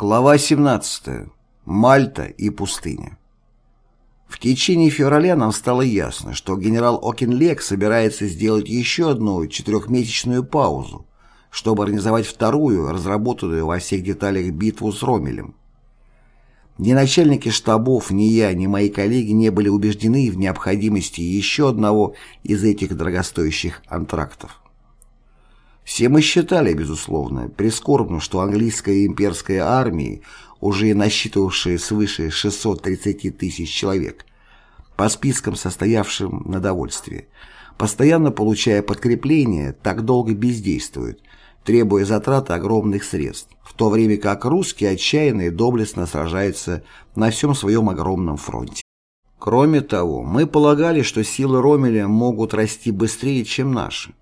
Глава 17. Мальта и пустыня. В течение февраля нам стало ясно, что генерал Окинлек собирается сделать еще одну четырехмесячную паузу, чтобы организовать вторую, разработанную во всех деталях битву с Ромелем. Ни начальники штабов, ни я, ни мои коллеги не были убеждены в необходимости еще одного из этих дорогостоящих антрактов. Все мы считали, безусловно, прискорбно, что английская имперская армия, уже насчитывавшая свыше 630 тысяч человек, по спискам, состоявшим на довольстве, постоянно получая подкрепление, так долго бездействует, требуя затраты огромных средств, в то время как русские отчаянно и доблестно сражаются на всем своем огромном фронте. Кроме того, мы полагали, что силы Ромеля могут расти быстрее, чем наши.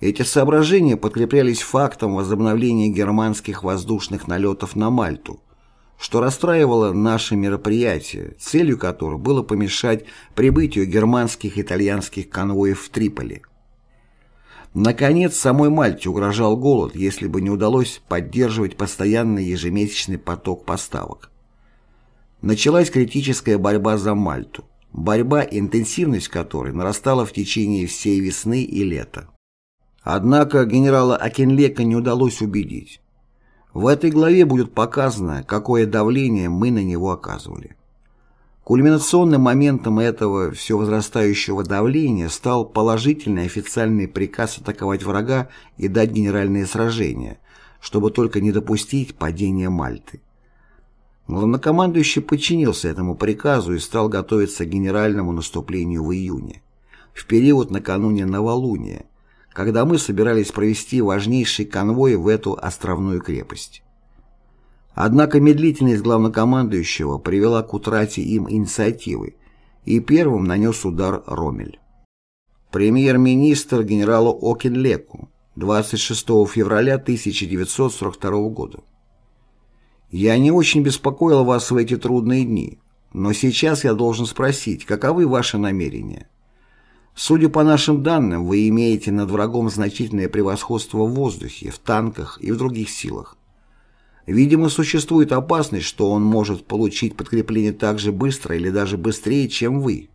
Эти соображения подкреплялись фактом возобновления германских воздушных налетов на Мальту, что расстраивало наши мероприятия, целью которых было помешать прибытию германских и итальянских конвоев в Триполи. Наконец, самой Мальте угрожал голод, если бы не удалось поддерживать постоянный ежемесячный поток поставок. Началась критическая борьба за Мальту, борьба, интенсивность которой нарастала в течение всей весны и лета. Однако генерала Акинлека не удалось убедить. В этой главе будет показано, какое давление мы на него оказывали. Кульминационным моментом этого все возрастающего давления стал положительный официальный приказ атаковать врага и дать генеральное сражение, чтобы только не допустить падения Мальты. Главнокомандующий подчинился этому приказу и стал готовиться к генеральному наступлению в июне, в период накануне новолуния, когда мы собирались провести важнейший конвой в эту островную крепость. Однако медлительность главнокомандующего привела к утрате им инициативы, и первым нанес удар Ромель. Премьер-министр генералу Окинлеку 26 февраля 1942 года. «Я не очень беспокоил вас в эти трудные дни, но сейчас я должен спросить, каковы ваши намерения?» Судя по нашим данным, вы имеете над врагом значительное превосходство в воздухе, в танках и в других силах. Видимо, существует опасность, что он может получить подкрепление так же быстро или даже быстрее, чем вы.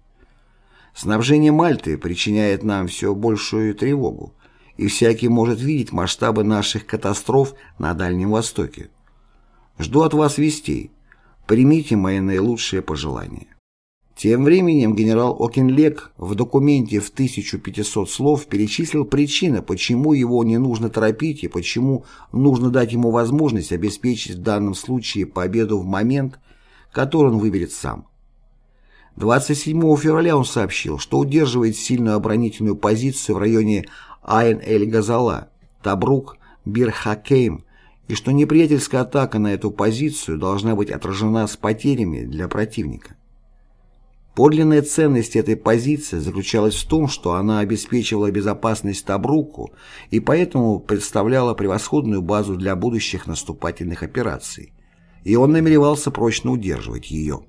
Снабжение Мальты причиняет нам все большую тревогу, и всякий может видеть масштабы наших катастроф на Дальнем Востоке. Жду от вас вестей. Примите мои наилучшие пожелания. Тем временем генерал Окинлек в документе в 1500 слов перечислил причины, почему его не нужно торопить и почему нужно дать ему возможность обеспечить в данном случае победу в момент, который он выберет сам. 27 февраля он сообщил, что удерживает сильную оборонительную позицию в районе Айн-эль-Газала, Табрук, Бир-Хакейм и что неприятельская атака на эту позицию должна быть отражена с потерями для противника. Подлинная ценность этой позиции заключалась в том, что она обеспечивала безопасность Табруку и поэтому представляла превосходную базу для будущих наступательных операций, и он намеревался прочно удерживать ее.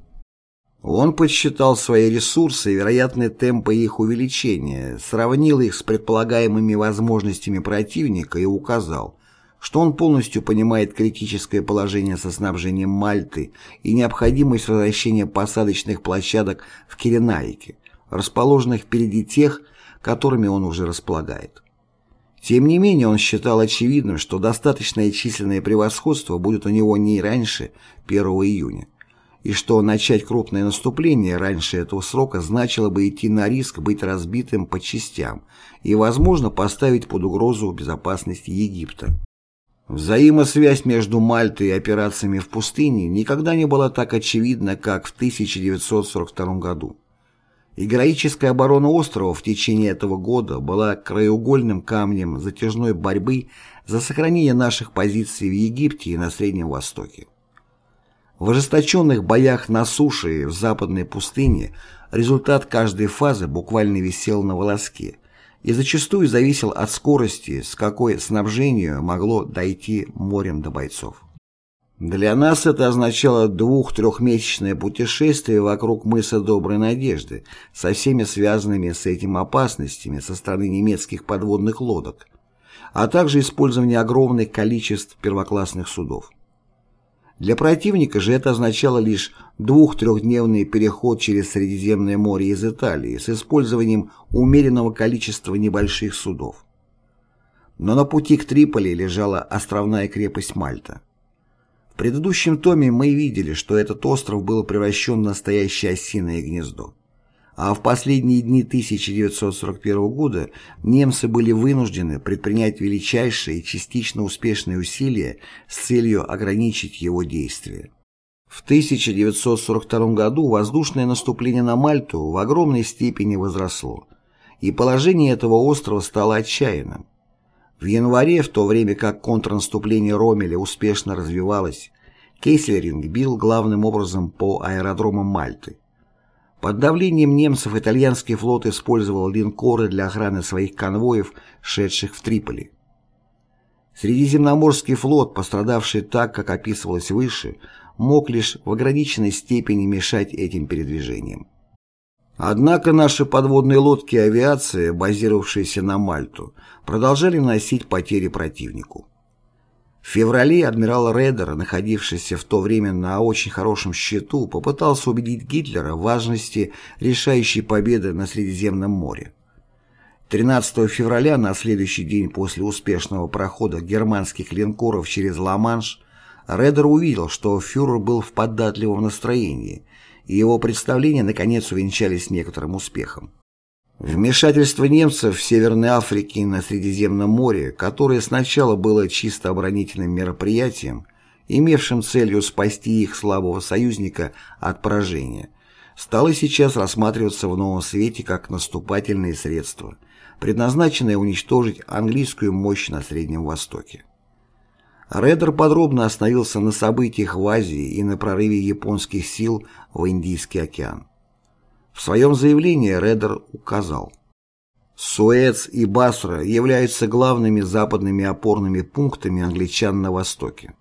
Он подсчитал свои ресурсы и вероятные темпы их увеличения, сравнил их с предполагаемыми возможностями противника и указал, что он полностью понимает критическое положение со снабжением Мальты и необходимость возвращения посадочных площадок в Киренаике, расположенных впереди тех, которыми он уже располагает. Тем не менее, он считал очевидным, что достаточное численное превосходство будет у него не раньше 1 июня, и что начать крупное наступление раньше этого срока значило бы идти на риск быть разбитым по частям и, возможно, поставить под угрозу безопасность Египта. Взаимосвязь между Мальтой и операциями в пустыне никогда не была так очевидна, как в 1942 году. И героическая оборона острова в течение этого года была краеугольным камнем затяжной борьбы за сохранение наших позиций в Египте и на Среднем Востоке. В ожесточенных боях на суше и в западной пустыне результат каждой фазы буквально висел на волоске – и зачастую зависел от скорости, с какой снабжению могло дойти морем до бойцов. Для нас это означало двух-трехмесячное путешествие вокруг мыса Доброй Надежды со всеми связанными с этим опасностями со стороны немецких подводных лодок, а также использование огромных количеств первоклассных судов. Для противника же это означало лишь двух-трехдневный переход через Средиземное море из Италии с использованием умеренного количества небольших судов. Но на пути к Триполи лежала островная крепость Мальта. В предыдущем томе мы видели, что этот остров был превращен в настоящее осиное гнездо. А в последние дни 1941 года немцы были вынуждены предпринять величайшие и частично успешные усилия с целью ограничить его действия. В 1942 году воздушное наступление на Мальту в огромной степени возросло, и положение этого острова стало отчаянным. В январе, в то время как контрнаступление Ромеля успешно развивалось, Кейслеринг бил главным образом по аэродромам Мальты. Под давлением немцев итальянский флот использовал линкоры для охраны своих конвоев, шедших в Триполи. Средиземноморский флот, пострадавший так, как описывалось выше, мог лишь в ограниченной степени мешать этим передвижениям. Однако наши подводные лодки и авиация, базировавшиеся на Мальту, продолжали носить потери противнику. В феврале адмирал Редер, находившийся в то время на очень хорошем счету, попытался убедить Гитлера в важности решающей победы на Средиземном море. 13 февраля, на следующий день после успешного прохода германских линкоров через Ла-Манш, Редер увидел, что фюрер был в податливом настроении, и его представления наконец увенчались некоторым успехом. Вмешательство немцев в Северной Африке и на Средиземном море, которое сначала было чисто оборонительным мероприятием, имевшим целью спасти их слабого союзника от поражения, стало сейчас рассматриваться в новом свете как наступательное средство, предназначенное уничтожить английскую мощь на Среднем Востоке. Редер подробно остановился на событиях в Азии и на прорыве японских сил в Индийский океан. В своем заявлении Редер указал, Суэц и Басра являются главными западными опорными пунктами англичан на Востоке.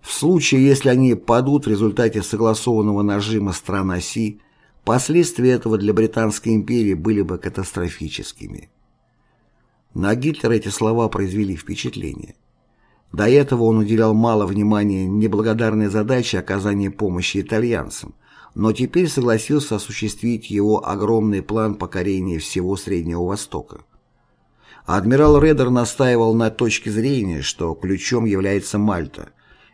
В случае, если они падут в результате согласованного нажима стран оси, последствия этого для Британской империи были бы катастрофическими. На Гитлера эти слова произвели впечатление. До этого он уделял мало внимания неблагодарной задаче оказания помощи итальянцам, но теперь согласился осуществить его огромный план покорения всего Среднего Востока. Адмирал Редер настаивал на точке зрения, что ключом является Мальта,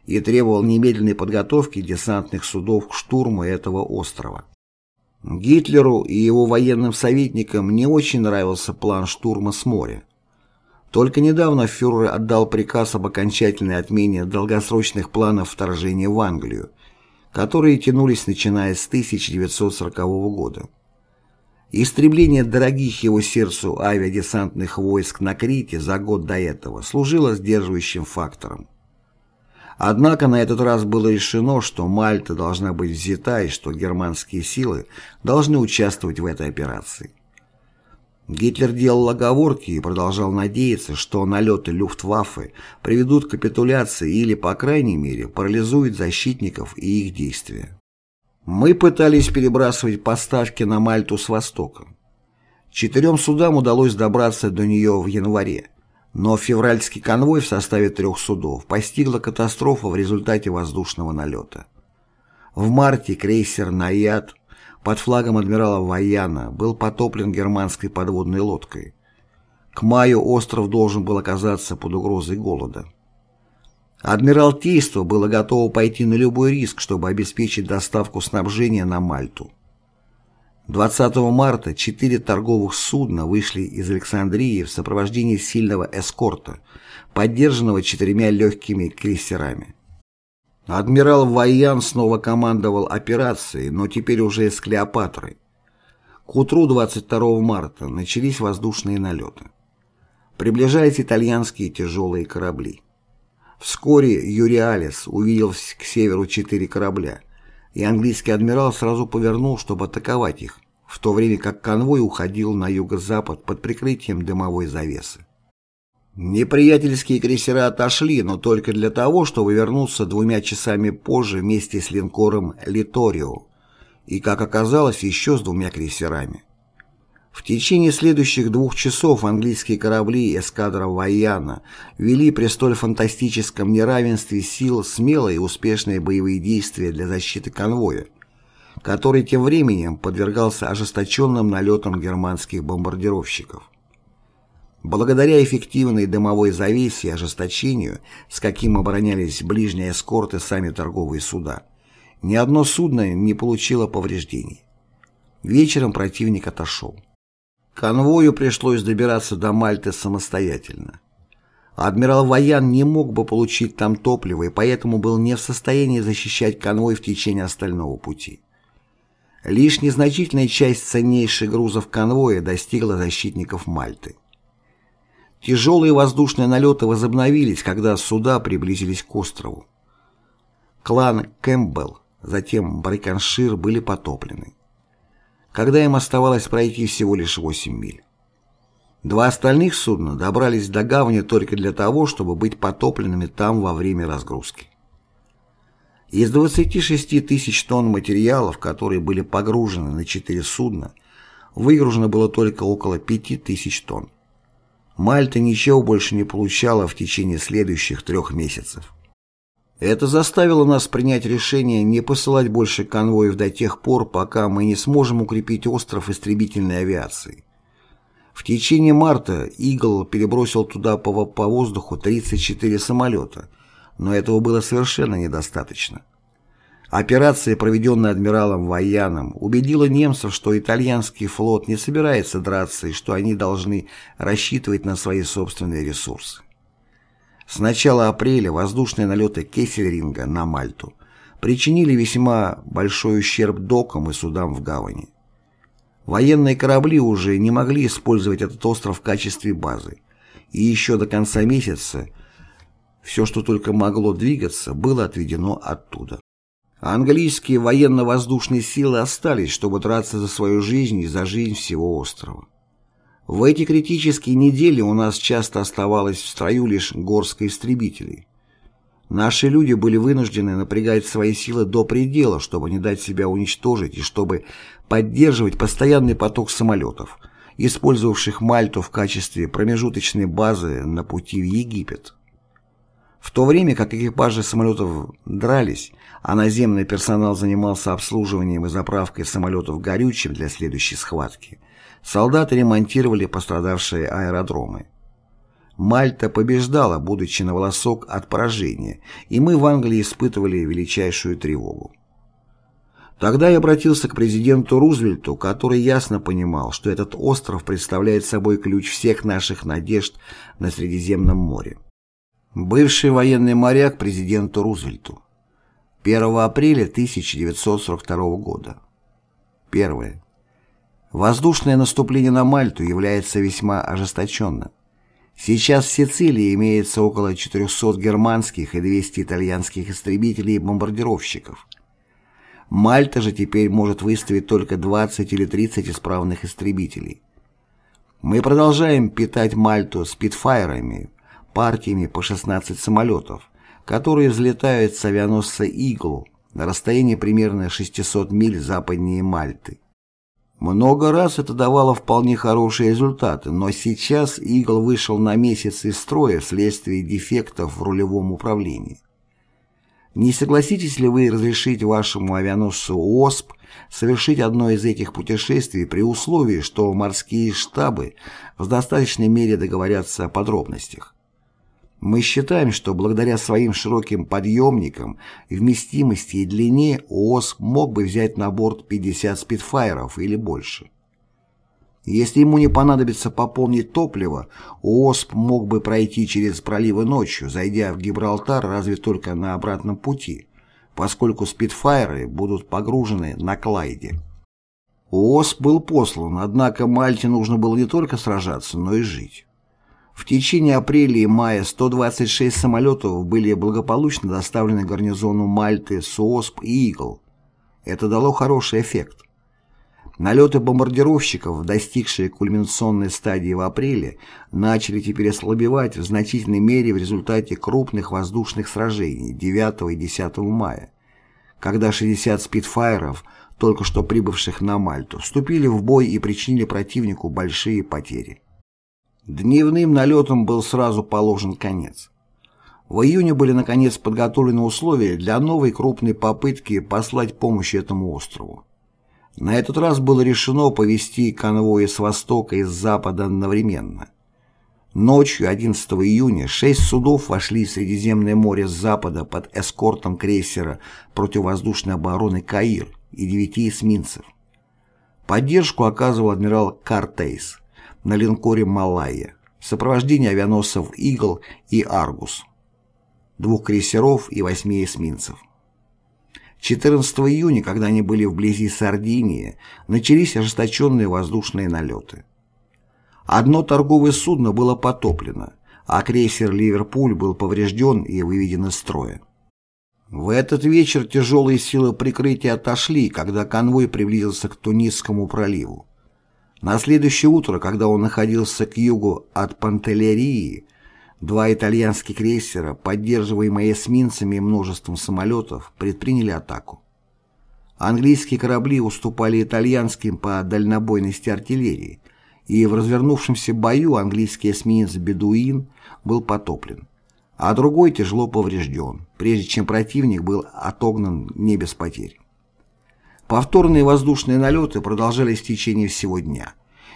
и требовал немедленной подготовки десантных судов к штурму этого острова. Гитлеру и его военным советникам не очень нравился план штурма с моря. Только недавно фюрер отдал приказ об окончательной отмене долгосрочных планов вторжения в Англию, которые тянулись начиная с 1940 года. Истребление дорогих его сердцу авиадесантных войск на Крите за год до этого служило сдерживающим фактором. Однако на этот раз было решено, что Мальта должна быть взята и что германские силы должны участвовать в этой операции. Гитлер делал оговорки и продолжал надеяться, что налеты Люфтваффе приведут к капитуляции или, по крайней мере, парализуют защитников и их действия. Мы пытались перебрасывать поставки на Мальту с востока. Четырем судам удалось добраться до нее в январе, но февральский конвой в составе трех судов постигла катастрофа в результате воздушного налета. В марте крейсер «Наяд» под флагом адмирала Ваяна был потоплен германской подводной лодкой. К маю остров должен был оказаться под угрозой голода. Адмиралтейство было готово пойти на любой риск, чтобы обеспечить доставку снабжения на Мальту. 20 марта четыре торговых судна вышли из Александрии в сопровождении сильного эскорта, поддержанного четырьмя легкими крейсерами. Адмирал Вайян снова командовал операцией, но теперь уже с Клеопатрой. К утру 22 марта начались воздушные налеты. Приближались итальянские тяжелые корабли. Вскоре Юриалес увидел к северу четыре корабля, и английский адмирал сразу повернул, чтобы атаковать их, в то время как конвой уходил на юго-запад под прикрытием дымовой завесы. Неприятельские крейсера отошли, но только для того, чтобы вернуться двумя часами позже вместе с линкором «Литорио» и, как оказалось, еще с двумя крейсерами. В течение следующих двух часов английские корабли эскадра Вайяна вели при столь фантастическом неравенстве сил смелые и успешные боевые действия для защиты конвоя, который тем временем подвергался ожесточенным налетам германских бомбардировщиков. Благодаря эффективной дымовой завесе и ожесточению, с каким оборонялись ближние эскорты сами торговые суда, ни одно судно не получило повреждений. Вечером противник отошел. Конвою пришлось добираться до Мальты самостоятельно. Адмирал Ваян не мог бы получить там топливо и поэтому был не в состоянии защищать конвой в течение остального пути. Лишь незначительная часть ценнейших грузов конвоя достигла защитников Мальты. Тяжелые воздушные налеты возобновились, когда суда приблизились к острову. Клан Кэмпбелл, затем Бариканшир были потоплены когда им оставалось пройти всего лишь 8 миль. Два остальных судна добрались до гавани только для того, чтобы быть потопленными там во время разгрузки. Из 26 тысяч тонн материалов, которые были погружены на четыре судна, выгружено было только около 5 тысяч тонн. Мальта ничего больше не получала в течение следующих трех месяцев. Это заставило нас принять решение не посылать больше конвоев до тех пор, пока мы не сможем укрепить остров истребительной авиацией. В течение марта «Игл» перебросил туда по, по воздуху 34 самолета, но этого было совершенно недостаточно. Операция, проведенная адмиралом Вайяном, убедила немцев, что итальянский флот не собирается драться и что они должны рассчитывать на свои собственные ресурсы. С начала апреля воздушные налеты Кессельринга на Мальту причинили весьма большой ущерб докам и судам в гавани. Военные корабли уже не могли использовать этот остров в качестве базы, и еще до конца месяца все, что только могло двигаться, было отведено оттуда. Английские военно-воздушные силы остались, чтобы драться за свою жизнь и за жизнь всего острова. В эти критические недели у нас часто оставалось в строю лишь горстка истребителей. Наши люди были вынуждены напрягать свои силы до предела, чтобы не дать себя уничтожить и чтобы поддерживать постоянный поток самолетов, использовавших Мальту в качестве промежуточной базы на пути в Египет. В то время как экипажи самолетов дрались, а наземный персонал занимался обслуживанием и заправкой самолетов горючим для следующей схватки, солдаты ремонтировали пострадавшие аэродромы. Мальта побеждала, будучи на волосок от поражения, и мы в Англии испытывали величайшую тревогу. Тогда я обратился к президенту Рузвельту, который ясно понимал, что этот остров представляет собой ключ всех наших надежд на Средиземном море. Бывший военный моряк президенту Рузвельту. 1 апреля 1942 года. Первое. Воздушное наступление на Мальту является весьма ожесточенным. Сейчас в Сицилии имеется около 400 германских и 200 итальянских истребителей и бомбардировщиков. Мальта же теперь может выставить только 20 или 30 исправных истребителей. Мы продолжаем питать Мальту спидфайрами, партиями по 16 самолетов, которые взлетают с авианосца «Игл» на расстоянии примерно 600 миль западнее Мальты. Много раз это давало вполне хорошие результаты, но сейчас «Игл» вышел на месяц из строя вследствие дефектов в рулевом управлении. Не согласитесь ли вы разрешить вашему авианосцу «ОСП» совершить одно из этих путешествий при условии, что морские штабы в достаточной мере договорятся о подробностях? Мы считаем, что благодаря своим широким подъемникам, вместимости и длине ООС мог бы взять на борт 50 спидфайеров или больше. Если ему не понадобится пополнить топливо, ООСП мог бы пройти через проливы ночью, зайдя в Гибралтар разве только на обратном пути, поскольку спидфайеры будут погружены на Клайде. ООСП был послан, однако Мальте нужно было не только сражаться, но и жить. В течение апреля и мая 126 самолетов были благополучно доставлены гарнизону Мальты, СОСП и Игл. Это дало хороший эффект. Налеты бомбардировщиков, достигшие кульминационной стадии в апреле, начали теперь ослабевать в значительной мере в результате крупных воздушных сражений 9 и 10 мая, когда 60 спидфайеров, только что прибывших на Мальту, вступили в бой и причинили противнику большие потери. Дневным налетом был сразу положен конец. В июне были наконец подготовлены условия для новой крупной попытки послать помощь этому острову. На этот раз было решено повести конвои с востока и с запада одновременно. Ночью 11 июня шесть судов вошли в Средиземное море с запада под эскортом крейсера противовоздушной обороны «Каир» и девяти эсминцев. Поддержку оказывал адмирал Картейс на линкоре «Малайя» в сопровождении авианосцев «Игл» и «Аргус», двух крейсеров и восьми эсминцев. 14 июня, когда они были вблизи Сардинии, начались ожесточенные воздушные налеты. Одно торговое судно было потоплено, а крейсер «Ливерпуль» был поврежден и выведен из строя. В этот вечер тяжелые силы прикрытия отошли, когда конвой приблизился к Тунисскому проливу. На следующее утро, когда он находился к югу от Пантелерии, Два итальянских крейсера, поддерживаемые эсминцами и множеством самолетов, предприняли атаку. Английские корабли уступали итальянским по дальнобойности артиллерии, и в развернувшемся бою английский эсминец «Бедуин» был потоплен, а другой тяжело поврежден, прежде чем противник был отогнан не без потерь. Повторные воздушные налеты продолжались в течение всего дня,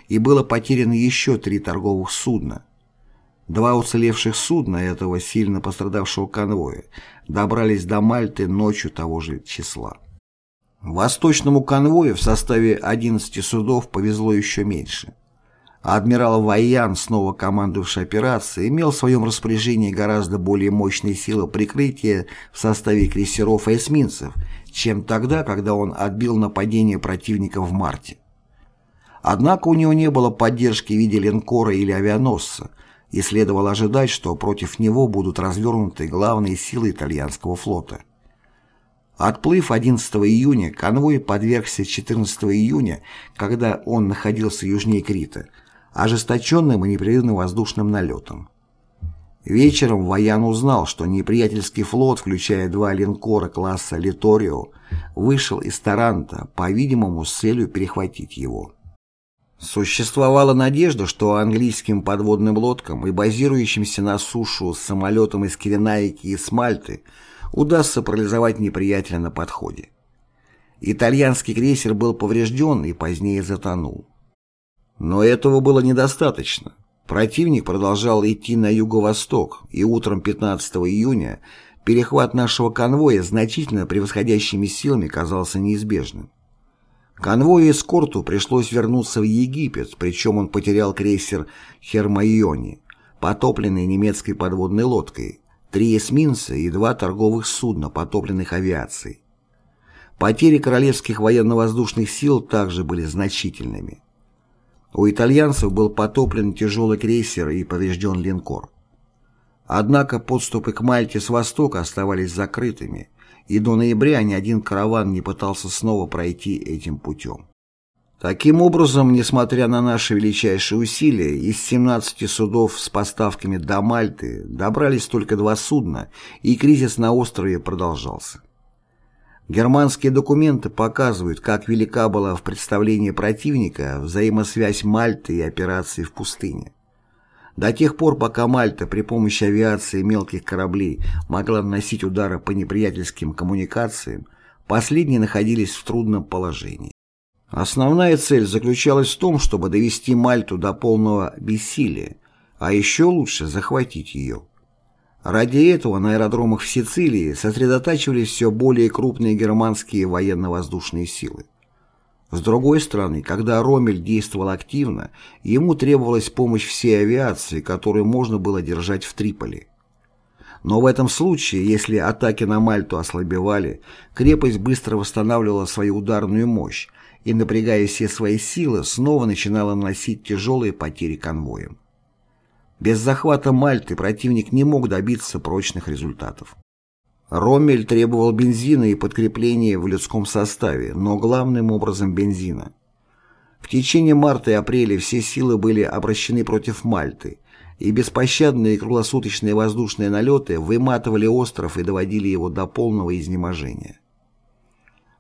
и было потеряно еще три торговых судна, Два уцелевших судна этого сильно пострадавшего конвоя добрались до Мальты ночью того же числа. Восточному конвою в составе 11 судов повезло еще меньше. адмирал Вайян, снова командовавший операцией, имел в своем распоряжении гораздо более мощные силы прикрытия в составе крейсеров и эсминцев, чем тогда, когда он отбил нападение противника в марте. Однако у него не было поддержки в виде линкора или авианосца, и следовало ожидать, что против него будут развернуты главные силы итальянского флота. Отплыв 11 июня, конвой подвергся 14 июня, когда он находился южнее Крита, ожесточенным и непрерывным воздушным налетом. Вечером Ваян узнал, что неприятельский флот, включая два линкора класса «Литорио», вышел из Таранта, по-видимому, с целью перехватить его. Существовала надежда, что английским подводным лодкам и базирующимся на сушу с самолетом из Киренайки и Смальты удастся парализовать неприятеля на подходе. Итальянский крейсер был поврежден и позднее затонул. Но этого было недостаточно. Противник продолжал идти на юго-восток, и утром 15 июня перехват нашего конвоя значительно превосходящими силами казался неизбежным. Конвою эскорту пришлось вернуться в Египет, причем он потерял крейсер «Хермайони», потопленный немецкой подводной лодкой, три эсминца и два торговых судна, потопленных авиацией. Потери королевских военно-воздушных сил также были значительными. У итальянцев был потоплен тяжелый крейсер и поврежден линкор. Однако подступы к Мальте с востока оставались закрытыми, и до ноября ни один караван не пытался снова пройти этим путем. Таким образом, несмотря на наши величайшие усилия, из 17 судов с поставками до Мальты добрались только два судна, и кризис на острове продолжался. Германские документы показывают, как велика была в представлении противника взаимосвязь Мальты и операции в пустыне. До тех пор, пока Мальта при помощи авиации и мелких кораблей могла наносить удары по неприятельским коммуникациям, последние находились в трудном положении. Основная цель заключалась в том, чтобы довести Мальту до полного бессилия, а еще лучше захватить ее. Ради этого на аэродромах в Сицилии сосредотачивались все более крупные германские военно-воздушные силы. С другой стороны, когда Ромель действовал активно, ему требовалась помощь всей авиации, которую можно было держать в Триполи. Но в этом случае, если атаки на Мальту ослабевали, крепость быстро восстанавливала свою ударную мощь и, напрягая все свои силы, снова начинала наносить тяжелые потери конвоям. Без захвата Мальты противник не мог добиться прочных результатов. Роммель требовал бензина и подкрепления в людском составе, но главным образом бензина. В течение марта и апреля все силы были обращены против Мальты, и беспощадные круглосуточные воздушные налеты выматывали остров и доводили его до полного изнеможения.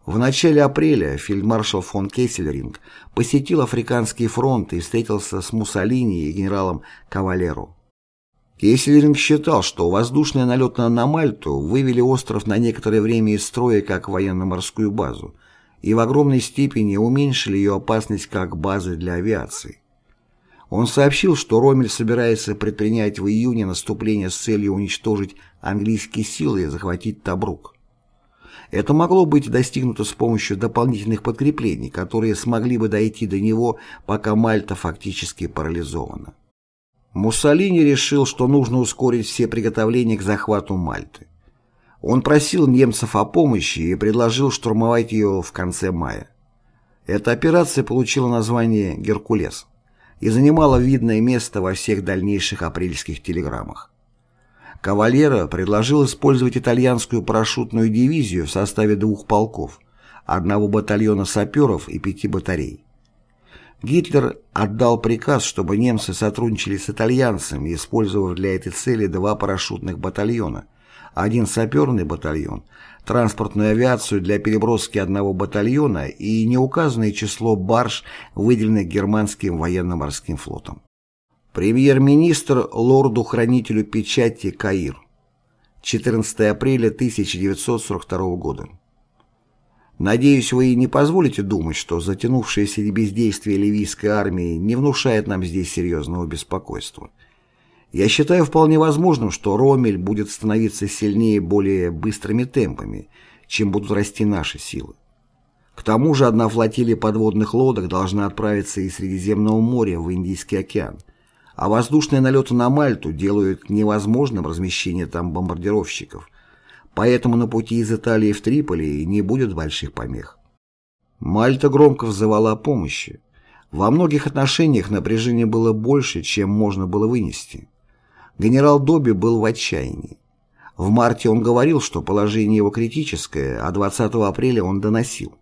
В начале апреля фельдмаршал фон Кессельринг посетил Африканский фронт и встретился с Муссолини и генералом Кавалеру. Кессельринг считал, что воздушный налет на Мальту вывели остров на некоторое время из строя как военно-морскую базу и в огромной степени уменьшили ее опасность как базы для авиации. Он сообщил, что Ромель собирается предпринять в июне наступление с целью уничтожить английские силы и захватить Табрук. Это могло быть достигнуто с помощью дополнительных подкреплений, которые смогли бы дойти до него, пока Мальта фактически парализована. Муссолини решил, что нужно ускорить все приготовления к захвату Мальты. Он просил немцев о помощи и предложил штурмовать ее в конце мая. Эта операция получила название «Геркулес» и занимала видное место во всех дальнейших апрельских телеграммах. Кавалера предложил использовать итальянскую парашютную дивизию в составе двух полков, одного батальона саперов и пяти батарей. Гитлер отдал приказ, чтобы немцы сотрудничали с итальянцами, использовав для этой цели два парашютных батальона, один саперный батальон, транспортную авиацию для переброски одного батальона и неуказанное число барж, выделенных германским военно-морским флотом. Премьер-министр лорду-хранителю печати Каир. 14 апреля 1942 года. Надеюсь, вы не позволите думать, что затянувшееся бездействие ливийской армии не внушает нам здесь серьезного беспокойства. Я считаю вполне возможным, что Ромель будет становиться сильнее более быстрыми темпами, чем будут расти наши силы. К тому же одна флотилия подводных лодок должна отправиться из Средиземного моря в Индийский океан – а воздушные налеты на Мальту делают невозможным размещение там бомбардировщиков, поэтому на пути из Италии в Триполи не будет больших помех. Мальта громко взывала о помощи. Во многих отношениях напряжение было больше, чем можно было вынести. Генерал Доби был в отчаянии. В марте он говорил, что положение его критическое, а 20 апреля он доносил.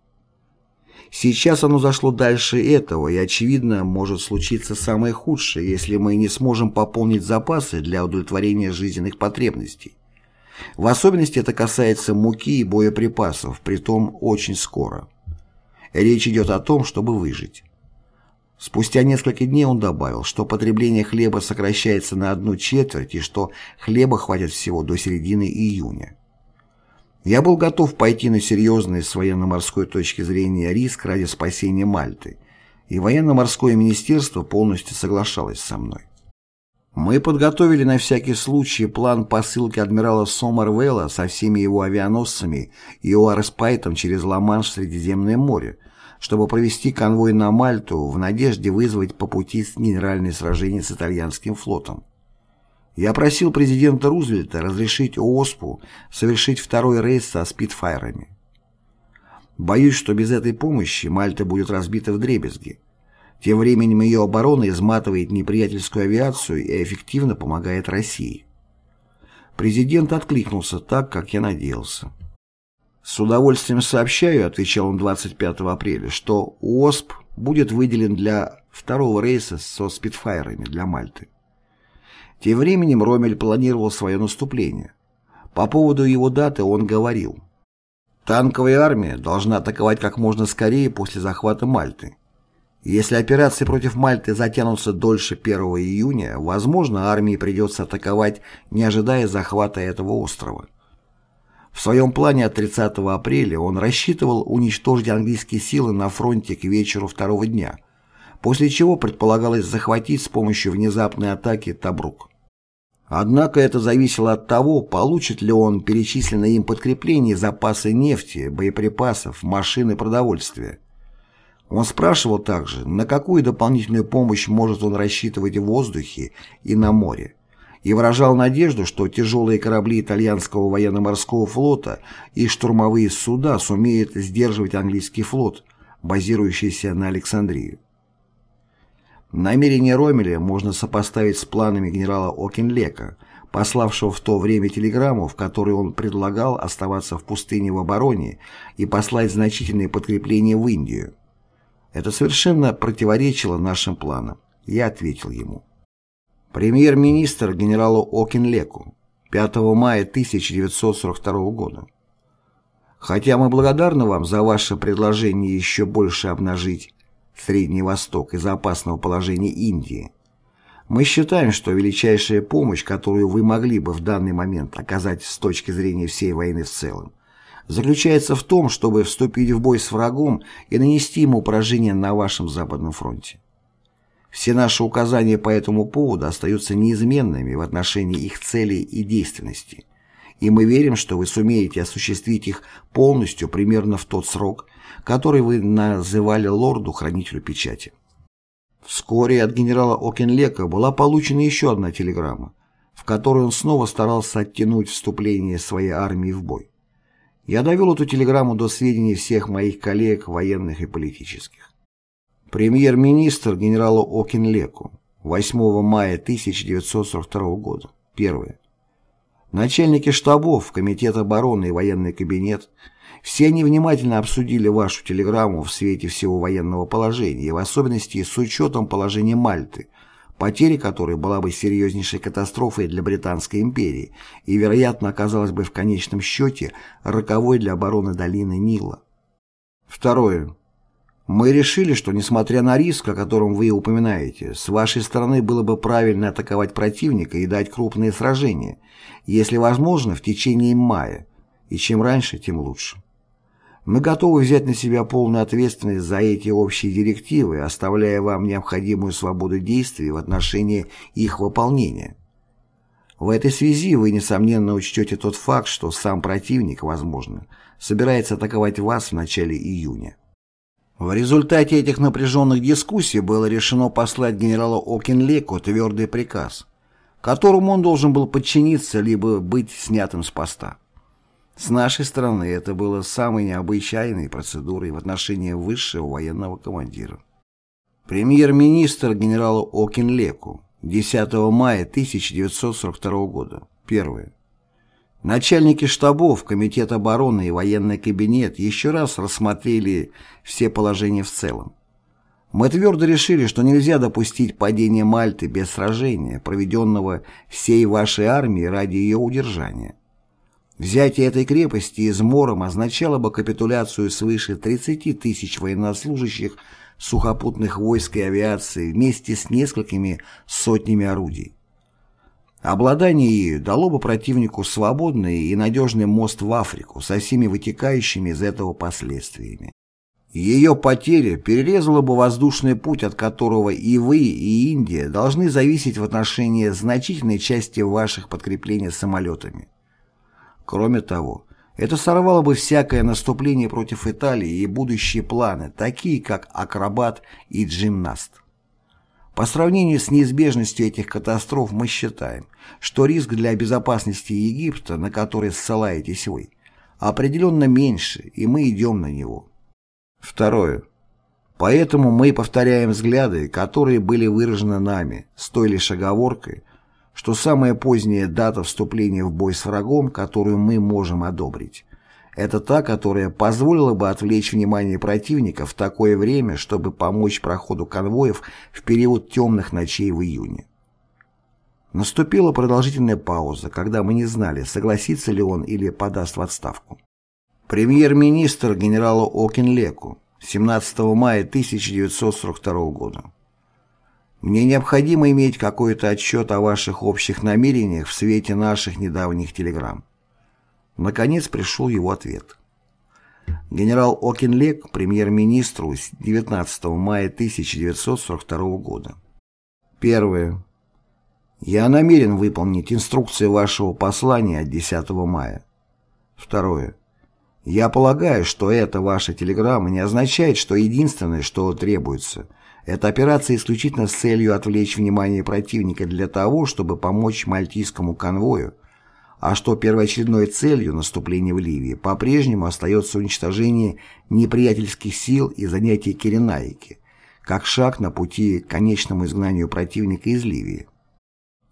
Сейчас оно зашло дальше этого, и, очевидно, может случиться самое худшее, если мы не сможем пополнить запасы для удовлетворения жизненных потребностей. В особенности это касается муки и боеприпасов, притом очень скоро. Речь идет о том, чтобы выжить. Спустя несколько дней он добавил, что потребление хлеба сокращается на одну четверть и что хлеба хватит всего до середины июня. Я был готов пойти на серьезный с военно-морской точки зрения риск ради спасения Мальты, и военно-морское министерство полностью соглашалось со мной. Мы подготовили на всякий случай план посылки адмирала Сомервелла со всеми его авианосцами и Уарреспайтом через Ла-Манш в Средиземное море, чтобы провести конвой на Мальту в надежде вызвать по пути генеральное сражение с итальянским флотом. Я просил президента Рузвельта разрешить ООСПу совершить второй рейс со спидфайрами. Боюсь, что без этой помощи Мальта будет разбита в дребезги. Тем временем ее оборона изматывает неприятельскую авиацию и эффективно помогает России. Президент откликнулся так, как я надеялся. «С удовольствием сообщаю», — отвечал он 25 апреля, что ООСП будет выделен для второго рейса со спидфайрами для Мальты. Тем временем Ромель планировал свое наступление. По поводу его даты он говорил, «Танковая армия должна атаковать как можно скорее после захвата Мальты. Если операции против Мальты затянутся дольше 1 июня, возможно, армии придется атаковать, не ожидая захвата этого острова». В своем плане от 30 апреля он рассчитывал уничтожить английские силы на фронте к вечеру второго дня, после чего предполагалось захватить с помощью внезапной атаки Табрук. Однако это зависело от того, получит ли он перечисленные им подкрепления запасы нефти, боеприпасов, машин и продовольствия. Он спрашивал также, на какую дополнительную помощь может он рассчитывать в воздухе и на море, и выражал надежду, что тяжелые корабли итальянского военно-морского флота и штурмовые суда сумеют сдерживать английский флот, базирующийся на Александрии. Намерение Ромеля можно сопоставить с планами генерала Окинлека, пославшего в то время телеграмму, в которой он предлагал оставаться в пустыне в обороне и послать значительные подкрепления в Индию. Это совершенно противоречило нашим планам. Я ответил ему. Премьер-министр генералу Окинлеку 5 мая 1942 года. Хотя мы благодарны вам за ваше предложение еще больше обнажить Средний Восток из-за опасного положения Индии, мы считаем, что величайшая помощь, которую вы могли бы в данный момент оказать с точки зрения всей войны в целом, заключается в том, чтобы вступить в бой с врагом и нанести ему поражение на вашем Западном фронте. Все наши указания по этому поводу остаются неизменными в отношении их целей и действенности, и мы верим, что вы сумеете осуществить их полностью примерно в тот срок, который вы называли лорду-хранителю печати. Вскоре от генерала Окенлека была получена еще одна телеграмма, в которой он снова старался оттянуть вступление своей армии в бой. Я довел эту телеграмму до сведений всех моих коллег, военных и политических. Премьер-министр генералу Окинлеку 8 мая 1942 года. Первое. Начальники штабов, Комитет обороны и военный кабинет все они внимательно обсудили вашу телеграмму в свете всего военного положения и в особенности с учетом положения Мальты, потеря которой была бы серьезнейшей катастрофой для Британской империи и, вероятно, оказалась бы в конечном счете роковой для обороны долины Нила. Второе. Мы решили, что, несмотря на риск, о котором вы упоминаете, с вашей стороны было бы правильно атаковать противника и дать крупные сражения, если возможно, в течение мая, и чем раньше, тем лучше. Мы готовы взять на себя полную ответственность за эти общие директивы, оставляя вам необходимую свободу действий в отношении их выполнения. В этой связи вы, несомненно, учтете тот факт, что сам противник, возможно, собирается атаковать вас в начале июня. В результате этих напряженных дискуссий было решено послать генералу Окинлеку твердый приказ, которому он должен был подчиниться либо быть снятым с поста. С нашей стороны это было самой необычайной процедурой в отношении высшего военного командира. Премьер-министр генералу Окинлеку 10 мая 1942 года. Первое. Начальники штабов, Комитет обороны и военный кабинет еще раз рассмотрели все положения в целом. Мы твердо решили, что нельзя допустить падения Мальты без сражения, проведенного всей вашей армией ради ее удержания. Взятие этой крепости измором означало бы капитуляцию свыше 30 тысяч военнослужащих сухопутных войск и авиации вместе с несколькими сотнями орудий. Обладание ею дало бы противнику свободный и надежный мост в Африку со всеми вытекающими из этого последствиями. Ее потеря перерезала бы воздушный путь, от которого и вы, и Индия должны зависеть в отношении значительной части ваших подкреплений самолетами. Кроме того, это сорвало бы всякое наступление против Италии и будущие планы, такие как «Акробат» и «Джимнаст». По сравнению с неизбежностью этих катастроф мы считаем, что риск для безопасности Египта, на который ссылаетесь вы, определенно меньше, и мы идем на него. Второе. Поэтому мы повторяем взгляды, которые были выражены нами, с той лишь оговоркой, что самая поздняя дата вступления в бой с врагом, которую мы можем одобрить, это та, которая позволила бы отвлечь внимание противника в такое время, чтобы помочь проходу конвоев в период темных ночей в июне. Наступила продолжительная пауза, когда мы не знали, согласится ли он или подаст в отставку. Премьер-министр генералу Окинлеку 17 мая 1942 года. Мне необходимо иметь какой-то отчет о ваших общих намерениях в свете наших недавних телеграмм. Наконец пришел его ответ. Генерал Окинлек премьер-министру 19 мая 1942 года. Первое. Я намерен выполнить инструкции вашего послания от 10 мая. Второе. Я полагаю, что эта ваша телеграмма не означает, что единственное, что требуется – эта операция исключительно с целью отвлечь внимание противника для того, чтобы помочь мальтийскому конвою, а что первоочередной целью наступления в Ливии по-прежнему остается уничтожение неприятельских сил и занятие Киренаики, как шаг на пути к конечному изгнанию противника из Ливии.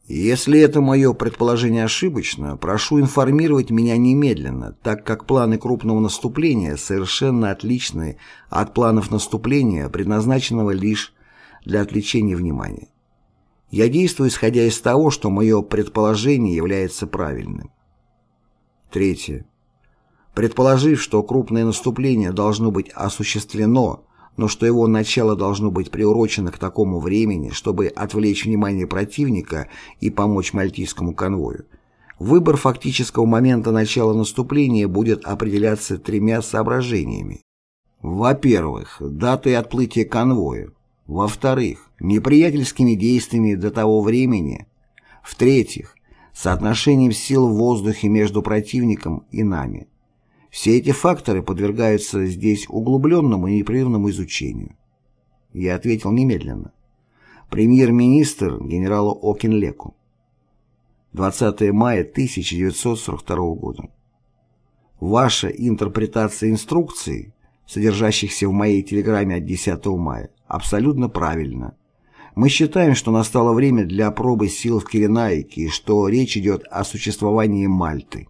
Если это мое предположение ошибочно, прошу информировать меня немедленно, так как планы крупного наступления совершенно отличны от планов наступления, предназначенного лишь для отвлечения внимания. Я действую исходя из того, что мое предположение является правильным. Третье. Предположив, что крупное наступление должно быть осуществлено, но что его начало должно быть приурочено к такому времени, чтобы отвлечь внимание противника и помочь мальтийскому конвою, выбор фактического момента начала наступления будет определяться тремя соображениями. Во-первых, датой отплытия конвоя. Во-вторых, неприятельскими действиями до того времени. В-третьих, соотношением сил в воздухе между противником и нами. Все эти факторы подвергаются здесь углубленному и непрерывному изучению. Я ответил немедленно. Премьер-министр генералу Окинлеку. 20 мая 1942 года. Ваша интерпретация инструкций, содержащихся в моей телеграмме от 10 мая, абсолютно правильна. Мы считаем, что настало время для пробы сил в Киренайке и что речь идет о существовании Мальты.